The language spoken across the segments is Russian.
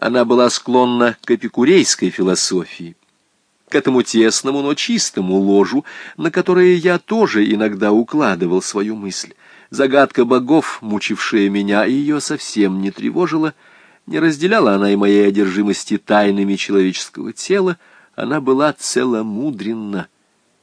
Она была склонна к эпикурейской философии, к этому тесному, но чистому ложу, на которое я тоже иногда укладывал свою мысль. Загадка богов, мучившая меня, ее совсем не тревожила, не разделяла она и моей одержимости тайнами человеческого тела, она была целомудренна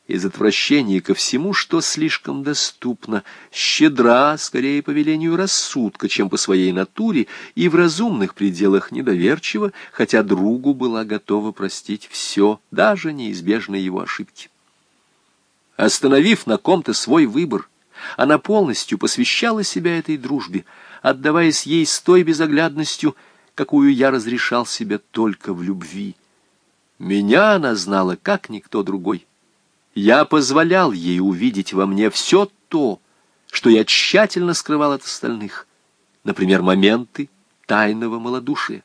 из отвращения ко всему, что слишком доступно, щедра, скорее по велению рассудка, чем по своей натуре, и в разумных пределах недоверчива, хотя другу была готова простить все, даже неизбежные его ошибки. Остановив на ком-то свой выбор, она полностью посвящала себя этой дружбе, отдаваясь ей с той безоглядностью, какую я разрешал себе только в любви. Меня она знала, как никто другой. Я позволял ей увидеть во мне все то, что я тщательно скрывал от остальных, например, моменты тайного малодушия.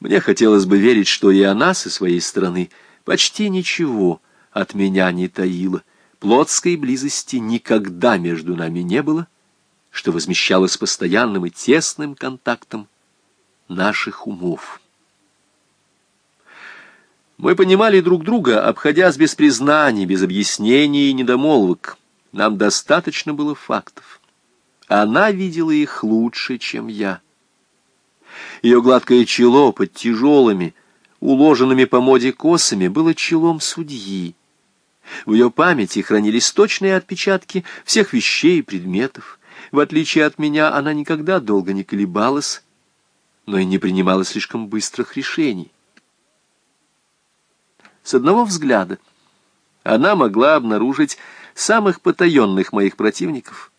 Мне хотелось бы верить, что и она со своей стороны почти ничего от меня не таила. Плотской близости никогда между нами не было, что возмещалось постоянным и тесным контактом наших умов. Мы понимали друг друга, обходясь без признаний, без объяснений и недомолвок. Нам достаточно было фактов. Она видела их лучше, чем я. Ее гладкое чело под тяжелыми, уложенными по моде косами, было челом судьи. В ее памяти хранились точные отпечатки всех вещей и предметов. В отличие от меня, она никогда долго не колебалась, но и не принимала слишком быстрых решений с одного взгляда. Она могла обнаружить самых потаенных моих противников.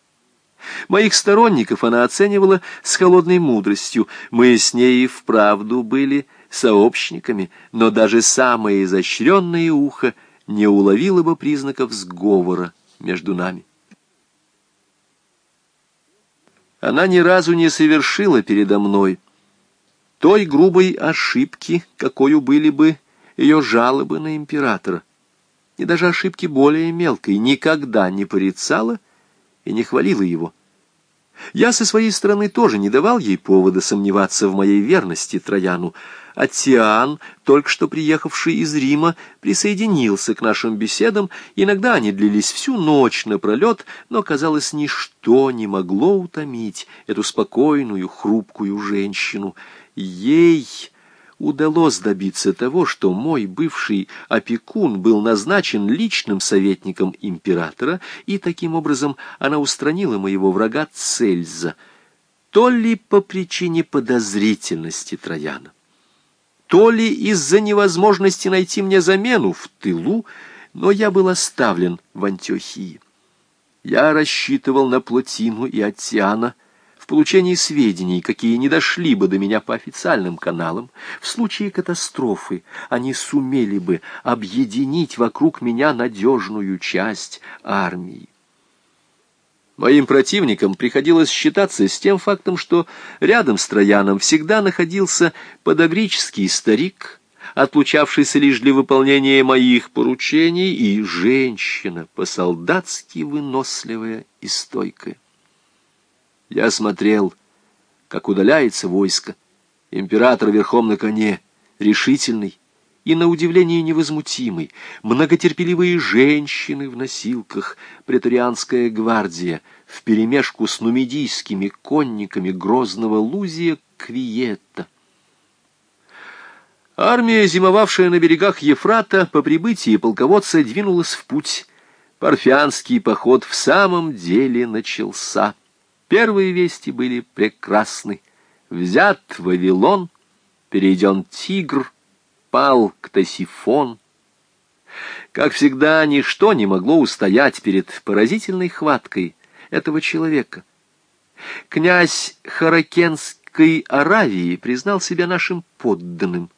Моих сторонников она оценивала с холодной мудростью. Мы с ней и вправду были сообщниками, но даже самое изощренное ухо не уловило бы признаков сговора между нами. Она ни разу не совершила передо мной той грубой ошибки, какой были бы ее жалобы на императора, и даже ошибки более мелкой, никогда не порицала и не хвалила его. Я со своей стороны тоже не давал ей повода сомневаться в моей верности Трояну, а Тиан, только что приехавший из Рима, присоединился к нашим беседам, иногда они длились всю ночь напролет, но, казалось, ничто не могло утомить эту спокойную, хрупкую женщину. Ей удалось добиться того, что мой бывший опекун был назначен личным советником императора, и таким образом она устранила моего врага Цельза, то ли по причине подозрительности Трояна, то ли из-за невозможности найти мне замену в тылу, но я был оставлен в Антиохии. Я рассчитывал на Плотину и Аттиана — получении сведений, какие не дошли бы до меня по официальным каналам, в случае катастрофы они сумели бы объединить вокруг меня надежную часть армии. Моим противникам приходилось считаться с тем фактом, что рядом с Трояном всегда находился подогрический старик, отлучавшийся лишь для выполнения моих поручений, и женщина, по-солдатски выносливая и стойкая. Я смотрел, как удаляется войско. Император верхом на коне, решительный и, на удивление, невозмутимый, многотерпеливые женщины в носилках, претарианская гвардия, вперемешку с нумидийскими конниками грозного Лузия Квиетта. Армия, зимовавшая на берегах Ефрата, по прибытии полководца двинулась в путь. Парфянский поход в самом деле начался. Первые вести были прекрасны. Взят Вавилон, перейден Тигр, пал Ктосифон. Как всегда, ничто не могло устоять перед поразительной хваткой этого человека. Князь Харакенской Аравии признал себя нашим подданным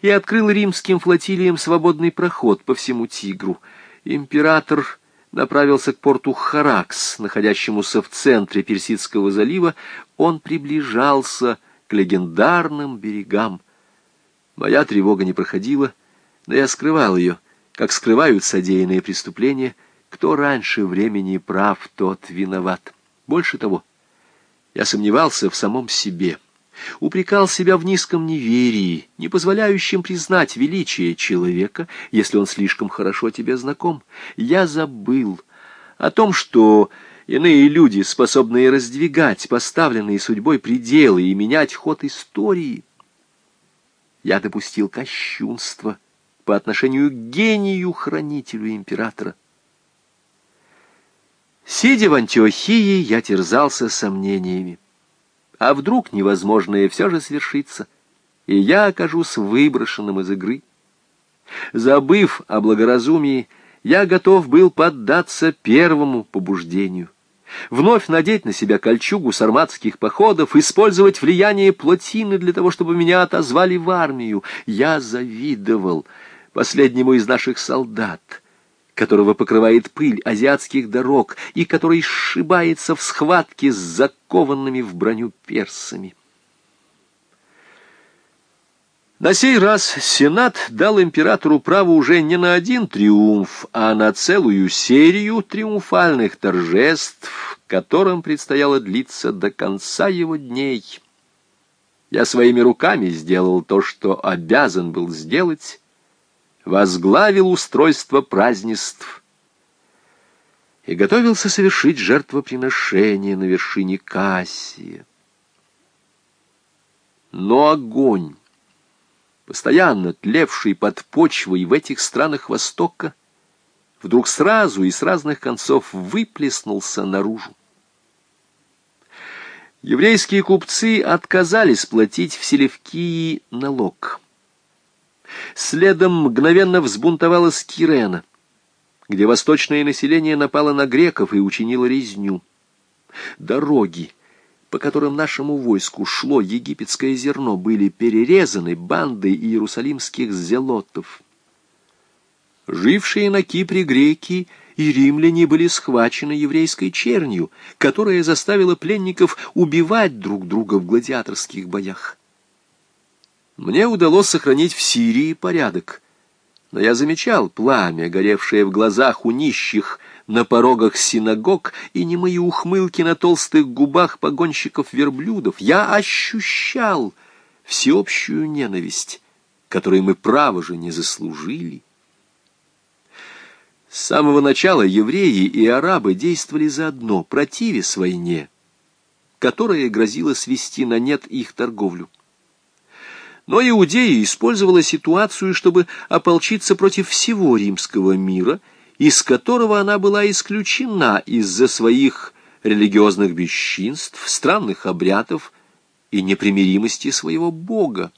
и открыл римским флотилиям свободный проход по всему Тигру. Император направился к порту Харакс, находящемуся в центре Персидского залива, он приближался к легендарным берегам. Моя тревога не проходила, но я скрывал ее, как скрывают содеянные преступления. Кто раньше времени прав, тот виноват. Больше того, я сомневался в самом себе. Упрекал себя в низком неверии, не позволяющем признать величие человека, если он слишком хорошо тебе знаком. Я забыл о том, что иные люди, способные раздвигать поставленные судьбой пределы и менять ход истории. Я допустил кощунство по отношению к гению-хранителю императора. Сидя в Антиохии, я терзался сомнениями. А вдруг невозможное все же свершится, и я окажусь выброшенным из игры? Забыв о благоразумии, я готов был поддаться первому побуждению. Вновь надеть на себя кольчугу сарматских походов, использовать влияние плотины для того, чтобы меня отозвали в армию. Я завидовал последнему из наших солдат, которого покрывает пыль азиатских дорог и который сшибается в схватке с закованными в броню персами. На сей раз Сенат дал императору право уже не на один триумф, а на целую серию триумфальных торжеств, которым предстояло длиться до конца его дней. Я своими руками сделал то, что обязан был сделать, возглавил устройство празднеств и готовился совершить жертвоприношение на вершине Кассия. Но огонь, постоянно тлевший под почвой в этих странах Востока, вдруг сразу и с разных концов выплеснулся наружу. Еврейские купцы отказались платить в Селевкии налог. Следом мгновенно взбунтовалась Кирена, где восточное население напало на греков и учинило резню. Дороги, по которым нашему войску шло египетское зерно, были перерезаны бандой иерусалимских зелотов. Жившие на Кипре греки и римляне были схвачены еврейской чернью, которая заставила пленников убивать друг друга в гладиаторских боях. Мне удалось сохранить в Сирии порядок, но я замечал пламя, горевшее в глазах у нищих на порогах синагог, и не мои ухмылки на толстых губах погонщиков верблюдов. Я ощущал всеобщую ненависть, которой мы, право же, не заслужили. С самого начала евреи и арабы действовали заодно, противясь войне, которая грозила свести на нет их торговлю. Но Иудея использовала ситуацию, чтобы ополчиться против всего римского мира, из которого она была исключена из-за своих религиозных бесчинств, странных обрядов и непримиримости своего Бога.